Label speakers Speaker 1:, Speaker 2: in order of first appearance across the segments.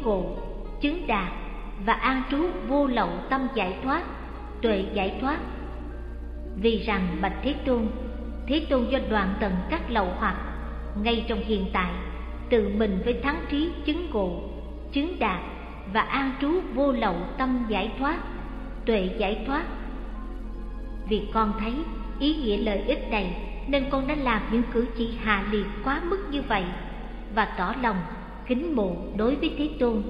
Speaker 1: chứng ngộ, chứng đạt và an trú vô lậu tâm giải thoát, tuệ giải thoát. Vì rằng bạch thế tôn thế tôn do đoạn tận các lậu hoặc ngay trong hiện tại, tự mình với thắng trí chứng ngộ, chứng đạt và an trú vô lậu tâm giải thoát, tuệ giải thoát. Vì con thấy ý nghĩa lợi ích này, nên con đã làm những cử chỉ hạ liệt quá mức như vậy và tỏ lòng kính mộ đối với thế tôn.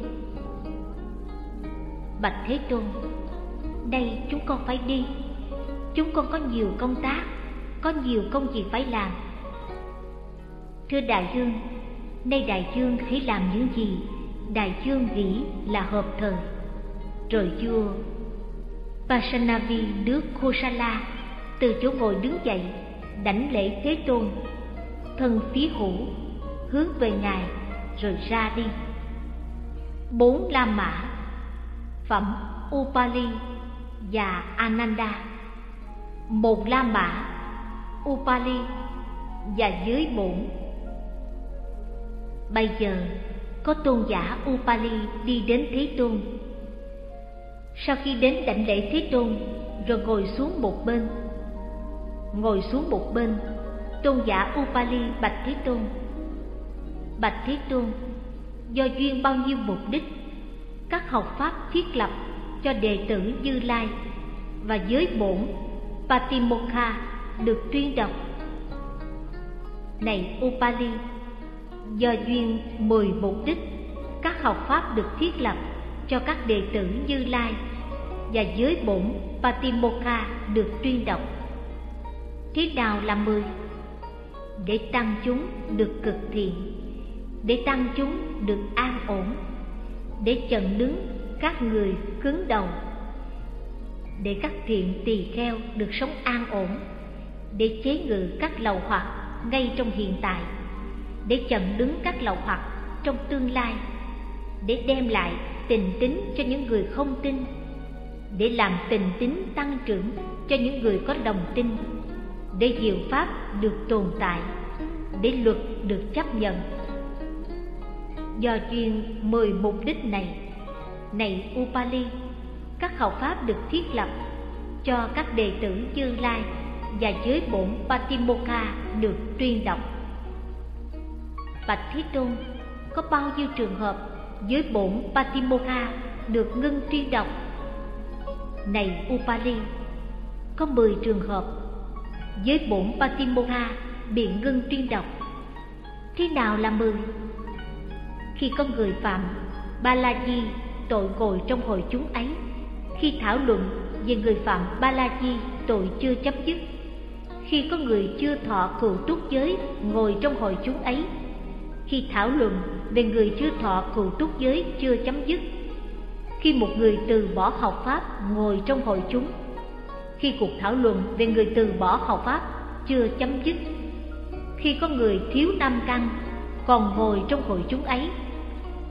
Speaker 1: Bạch thế tôn, đây chúng con phải đi. Chúng con có nhiều công tác, có nhiều công việc phải làm. Thưa đại dương, nay đại dương hãy làm những gì? Đại dương nghĩ là hợp thời. Rồi vua Pasanavi nước Kosala từ chỗ ngồi đứng dậy, đảnh lễ Thế Tôn. Thân phía hữu, hướng về ngài rồi ra đi. Bốn la mã, phẩm Upali và Ananda. Một la mã, Upali và dưới bổn. Bây giờ, có tôn giả Upali đi đến Thế Tôn. Sau khi đến đảnh lễ Thế Tôn, rồi ngồi xuống một bên. Ngồi xuống một bên, tôn giả Upali bạch Thế Tôn bạch Thế Tôn, do duyên bao nhiêu mục đích, các học pháp thiết lập cho đệ tử Như Lai và giới bổn Patimokha được tuyên đọc. Này Upali, do duyên mười mục đích, các học pháp được thiết lập cho các đệ tử Như Lai và giới bổn Patimokha được tuyên đọc. Thế nào là mười? Để tăng chúng được cực thiện để tăng chúng được an ổn, để chận đứng các người cứng đầu, để các thiện tỳ kheo được sống an ổn, để chế ngự các lầu hoặc ngay trong hiện tại, để chận đứng các lầu hoặc trong tương lai, để đem lại tình tín cho những người không tin, để làm tình tín tăng trưởng cho những người có đồng tin, để diệu pháp được tồn tại, để luật được chấp nhận do chuyên mười mục đích này này upali các học pháp được thiết lập cho các đệ tử tương Lai và giới bổn Patimokkha được tuyên đọc. Bạch Thế Tôn, có bao nhiêu trường hợp giới bổn Patimokkha được ngưng tuyên đọc? Này Upali, có mười trường hợp giới bổn Patimokkha bị ngưng tuyên đọc. Thế nào là mười? Khi có người phạm Ba La Di tội ngồi trong hội chúng ấy, khi thảo luận về người phạm Ba La Di tội chưa chấm dứt, khi có người chưa thọ cựu túc giới ngồi trong hội chúng ấy, khi thảo luận về người chưa thọ cựu túc giới chưa chấm dứt, khi một người từ bỏ học pháp ngồi trong hội chúng khi cuộc thảo luận về người từ bỏ học pháp chưa chấm dứt khi có người thiếu năm căn còn ngồi trong hội chúng ấy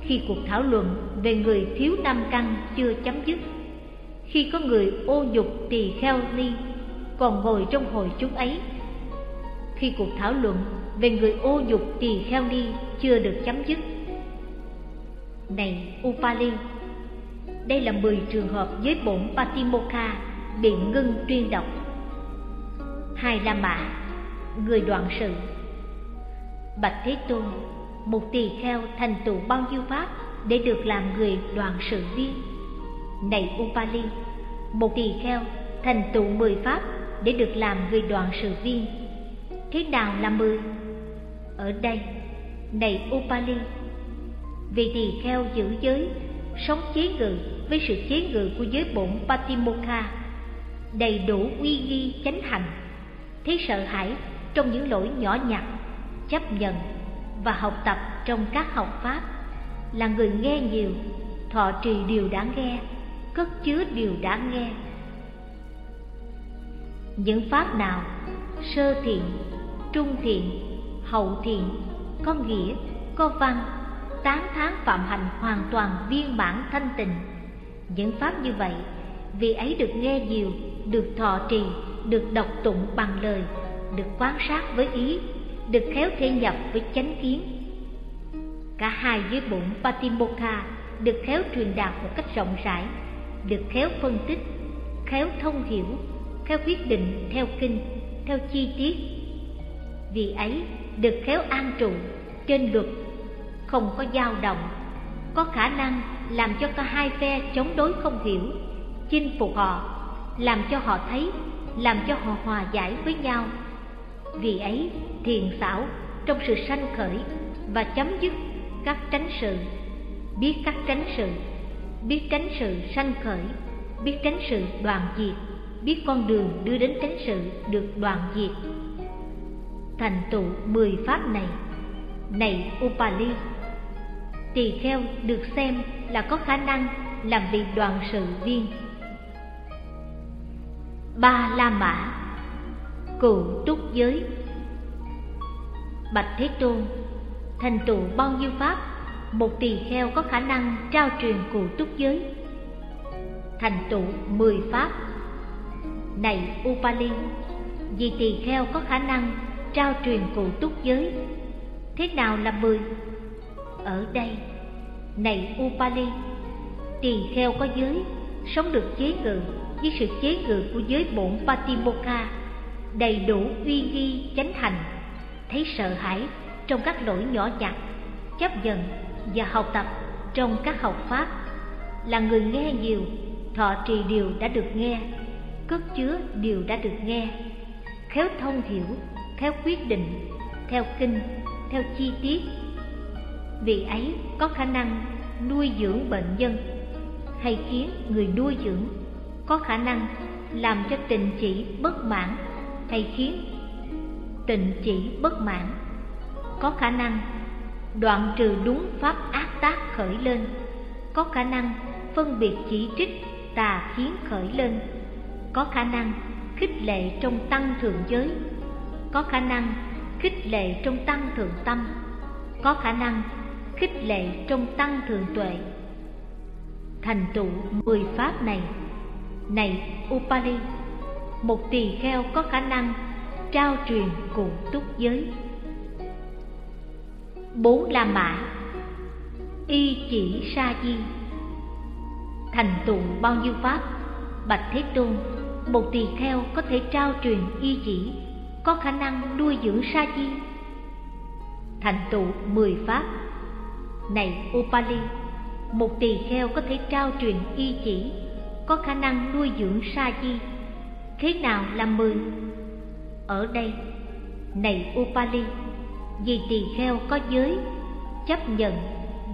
Speaker 1: khi cuộc thảo luận về người thiếu tam căn chưa chấm dứt. Khi có người ô nhục tỳ kheo ni còn ngồi trong hội chúng ấy. Khi cuộc thảo luận về người ô nhục tỳ kheo ni chưa được chấm dứt. Này upali, đây là mười trường hợp với bổn patimokkha bị ngưng tuyên đọc. Hai la mã, người đoạn sự. Bạch thế tôn một tỳ kheo thành tựu bao nhiêu pháp để được làm người đoạn sự viên này upali, một tỳ kheo thành tựu mười pháp để được làm người đoạn sự viên thế nào là mười? Ở đây, này upali vì tỳ kheo giữ giới, sống chế ngự với sự chế ngự của giới bổn patimokkha, đầy đủ uy nghi chánh hạnh, thấy sợ hãi trong những lỗi nhỏ nhặt, chấp nhận và học tập trong các học pháp. Là người nghe nhiều, thọ trì điều đã nghe, cất chứa điều đã nghe. Những pháp nào? Sơ thiện, trung thiện, hậu thiện, có nghĩa, có văn. Tán thán phạm hành hoàn toàn viên mãn thanh tịnh. Những pháp như vậy, vì ấy được nghe nhiều, được thọ trì, được đọc tụng bằng lời, được quan sát với ý được khéo thể nhập với chánh kiến. Cả hai dưới bụng patimokha được khéo truyền đạt một cách rộng rãi, được khéo phân tích, khéo thông hiểu, khéo quyết định theo kinh, theo chi tiết. Vì ấy, được khéo an trụ trên luật, không có dao động, có khả năng làm cho cả hai phe chống đối không hiểu, chinh phục họ, làm cho họ thấy, làm cho họ hòa giải với nhau vì ấy, thiền xảo trong sự sanh khởi và chấm dứt các tránh sự, biết các tránh sự, biết tránh sự sanh khởi, biết tránh sự đoàn diệt, biết con đường đưa đến tránh sự được đoàn diệt. Thành tựu mười pháp này này upali, tỳ kheo được xem là có khả năng làm vị đoàn sự viên. Ba la mã cựu túc giới. Bạch thế tôn, thành tựu bao nhiêu pháp, một tỳ kheo có khả năng trao truyền cụ túc giới. Thành tựu mười pháp. Này upali, vì tỳ kheo có khả năng trao truyền cụ túc giới, thế nào là mười? Ở đây, này upali, tỳ kheo có giới, sống được chế ngự với sự chế ngự của giới bổn patimokkha đầy đủ uy nghi, chánh thành. Thấy sợ hãi trong các lỗi nhỏ nhặt, chấp nhận và học tập trong các học pháp, là người nghe nhiều, thọ trì điều đã được nghe, cất chứa điều đã được nghe, khéo thông hiểu, khéo quyết định, theo kinh, theo chi tiết. Vì ấy có khả năng nuôi dưỡng bệnh nhân hay khiến người nuôi dưỡng có khả năng làm cho tình chỉ bất mãn hay khiến tình chỉ bất mãn. Có khả năng, đoạn trừ đúng pháp ác tác khởi lên. Có khả năng, phân biệt chỉ trích, tà khiến khởi lên. Có khả năng, khích lệ trong tăng thượng giới. Có khả năng, khích lệ trong tăng thượng tâm. Có khả năng, khích lệ trong tăng thượng tuệ. Thành tựu mười pháp này. Này, upali một tỳ kheo có khả năng trao truyền cùng túc giới. Bốn la mã. Y chỉ sa di. Thành tựu bao nhiêu pháp? Bạch thế tôn, một tỳ kheo có thể trao truyền y chỉ, có khả năng nuôi dưỡng sa di. Thành tựu mười pháp. Này upali, một tỳ kheo có thể trao truyền y chỉ, có khả năng nuôi dưỡng sa di thế nào là mười? Ở đây, này upali, vì tỳ kheo có giới, chấp nhận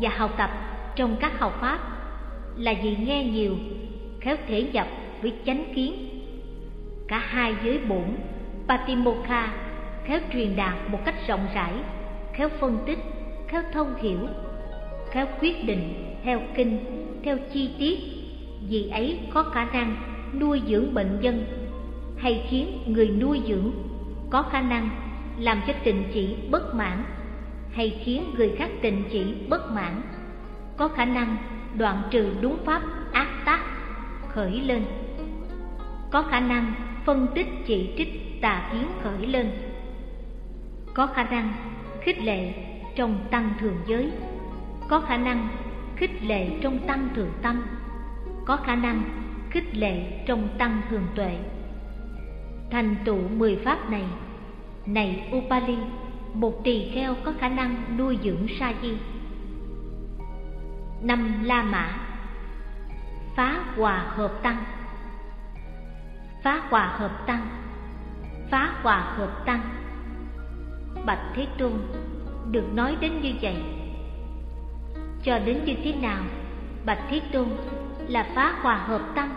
Speaker 1: và học tập trong các học pháp là vì nghe nhiều, khéo thể nhập với chánh kiến. Cả hai giới bổn patimokha khéo truyền đạt một cách rộng rãi, khéo phân tích, khéo thông hiểu, khéo quyết định theo kinh, theo chi tiết, vì ấy có khả năng nuôi dưỡng bệnh nhân hay khiến người nuôi dưỡng có khả năng làm cho tình chỉ bất mãn hay khiến người khác tình chỉ bất mãn, có khả năng đoạn trừ đúng pháp ác tác khởi lên, có khả năng phân tích chỉ trích tà kiến khởi lên, có khả năng khích lệ trong tăng thường giới, có khả năng khích lệ trong tăng thường tâm, có khả năng khích lệ trong tăng thường tuệ thành tựu mười pháp này. Này upali, một tỳ kheo có khả năng nuôi dưỡng sa di năm la mã. Phá hòa hợp tăng. Phá hòa hợp tăng. Phá hòa hợp tăng. Bạch thế tôn, được nói đến như vậy. Cho đến như thế nào, bạch thế tôn là phá hòa hợp tăng?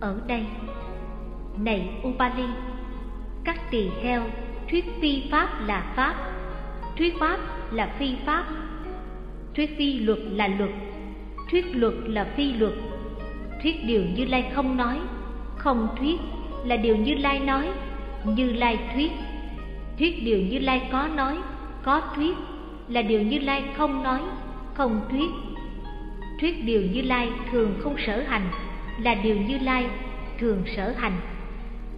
Speaker 1: Ở đây này upali các tỳ kheo, thuyết phi pháp là pháp, thuyết pháp là phi pháp, thuyết phi luật là luật, thuyết luật là phi luật. Thuyết điều như lai không nói, không thuyết là điều như lai nói, như lai thuyết. Thuyết điều như lai có nói, có thuyết là điều như lai không nói, không thuyết. Thuyết điều như lai thường không sở hành là điều như lai thường sở hành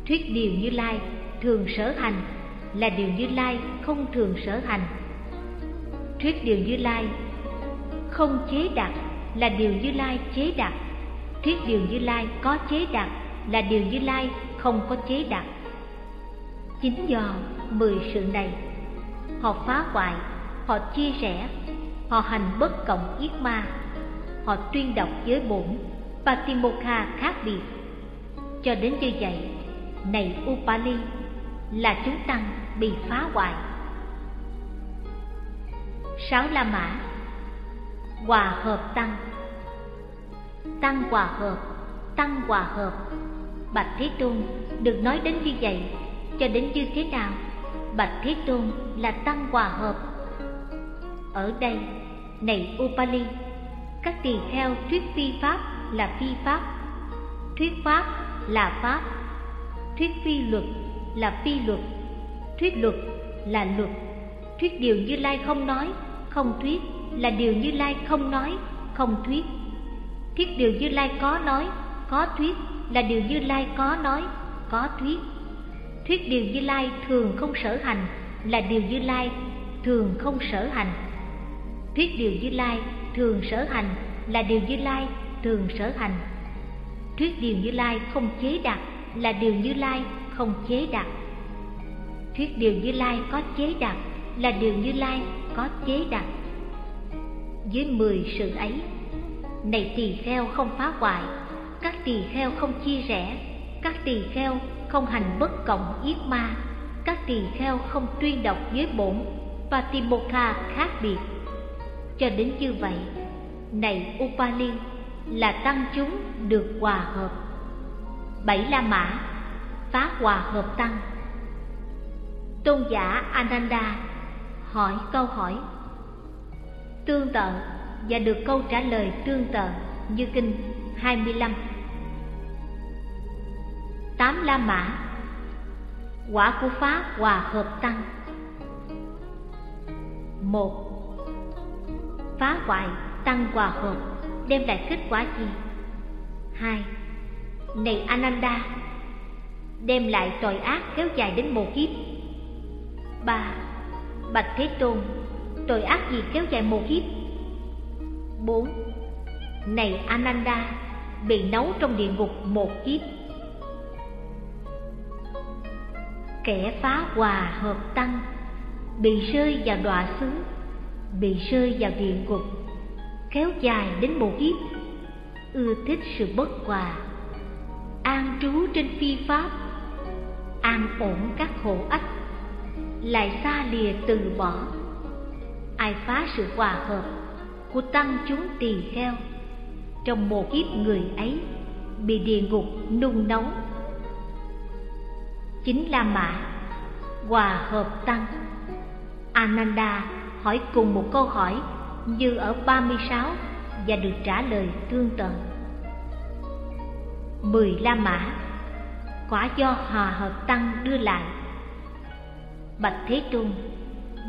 Speaker 1: thuyết điều như lai thường sở hành là điều như lai không thường sở hành thuyết điều như lai không chế đặt là điều Như Lai chế đặt. Thuyết điều Như Lai có chế đặt là điều Như Lai không có chế đặt. Chính do mười sự này, họ phá hoại, họ chia rẽ, họ hành bất cộng yết ma, họ tuyên đọc giới bổn, Patimokha khác biệt. Cho đến như vậy, này Upali, là chúng tăng bị phá hoại. Sáu La Mã Hòa hợp tăng. Tăng hòa hợp, tăng hòa hợp. Bạch Thế Tôn được nói đến như vậy Cho đến như thế nào Bạch Thế Tôn là tăng hòa hợp. Ở đây, này Upali Các tỳ kheo thuyết phi pháp là phi pháp Thuyết pháp là pháp. Thuyết phi luật là phi luật Thuyết luật là luật Thuyết điều Như Lai không nói, không thuyết là điều Như Lai không nói, không thuyết. Thuyết điều Như Lai có nói, có thuyết là điều Như Lai có nói, có thuyết. Thuyết điều Như Lai thường không sở hành là điều Như Lai thường không sở hành. Thuyết điều Như Lai thường sở hành là điều Như Lai thường sở hành. Thuyết điều Như Lai không chế đặt là điều Như Lai không chế đặt. Thuyết điều Như Lai có chế đặt là điều Như Lai có chế đặt với mười sự ấy, này tỳ kheo không phá hoại, các tỳ kheo không chia rẽ, các tỳ kheo không hành bất cộng yết ma, các tỳ kheo không tuyên đọc giới bổn và timokha khác biệt. Cho đến như vậy, này upali là tăng chúng được hòa hợp bảy la mã, phá hòa hợp tăng tôn giả ananda hỏi câu hỏi, tương tự và được câu trả lời tương tự như kinh 25. Tám La Mã, Quả của Pháp hòa hợp tăng một, Phá hoại tăng hòa hợp đem lại kết quả gì? hai này Ananda đem lại tội ác kéo dài đến một kiếp. Ba Bạch Thế Tôn tội ác gì kéo dài một kiếp? Bốn, Này Ananda, bị nấu trong địa ngục một kiếp. Kẻ phá hòa hợp tăng Bị rơi vào đọa xứ Bị rơi vào địa ngục Kéo dài đến một kiếp. Ưa thích sự bất hòa. An trú trên phi pháp, An ổn các khổ ách, Lại xa lìa từ bỏ. Ai phá sự hòa hợp của tăng chúng tỳ kheo, trong một kiếp người ấy bị địa ngục nung nóng. chính là mã hòa hợp tăng. Ananda hỏi cùng một câu hỏi như ở 36 và được trả lời tương tự mười la mã. Quả do hòa hợp tăng đưa lại. Bạch thế tôn,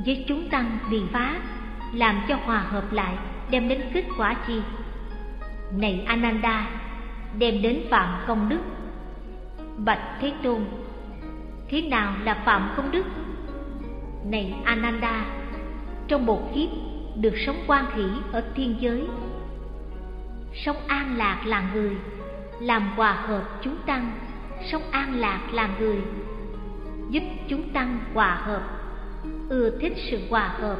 Speaker 1: với chúng tăng bị phá, làm cho hòa hợp lại đem đến kết quả chi? Này ananda, đem đến phạm công đức. Bạch thế tôn, thế nào là phạm công đức? Này ananda, trong một kiếp được sống quan hỷ ở thiên giới, sống an lạc là người làm hòa hợp chúng tăng sống an lạc làm người, giúp chúng tăng hòa hợp, ưa thích sự hòa hợp,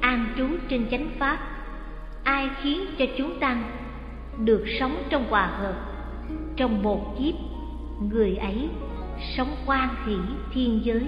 Speaker 1: an trú trên chánh pháp, ai khiến cho chúng tăng, được sống trong hòa hợp. Trong một kiếp, người ấy sống quan hỷ thiên giới.